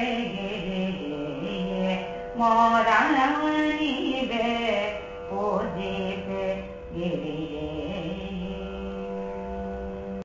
哎，莫让人问你。